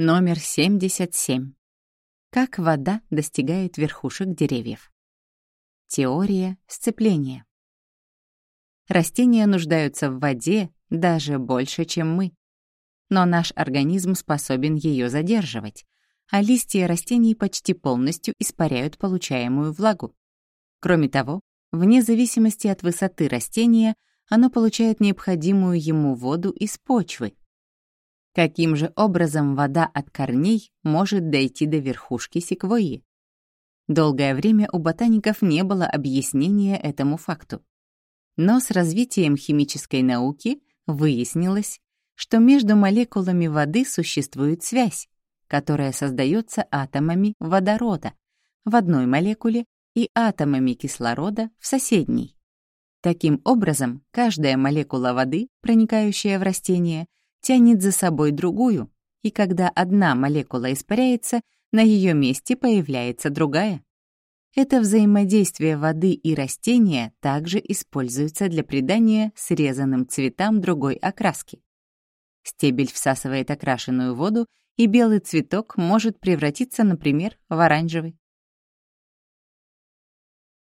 Номер 77. Как вода достигает верхушек деревьев. Теория сцепления. Растения нуждаются в воде даже больше, чем мы. Но наш организм способен ее задерживать, а листья растений почти полностью испаряют получаемую влагу. Кроме того, вне зависимости от высоты растения, оно получает необходимую ему воду из почвы, Каким же образом вода от корней может дойти до верхушки секвойи? Долгое время у ботаников не было объяснения этому факту. Но с развитием химической науки выяснилось, что между молекулами воды существует связь, которая создается атомами водорода в одной молекуле и атомами кислорода в соседней. Таким образом, каждая молекула воды, проникающая в растение, тянет за собой другую, и когда одна молекула испаряется, на ее месте появляется другая. Это взаимодействие воды и растения также используется для придания срезанным цветам другой окраски. Стебель всасывает окрашенную воду, и белый цветок может превратиться, например, в оранжевый.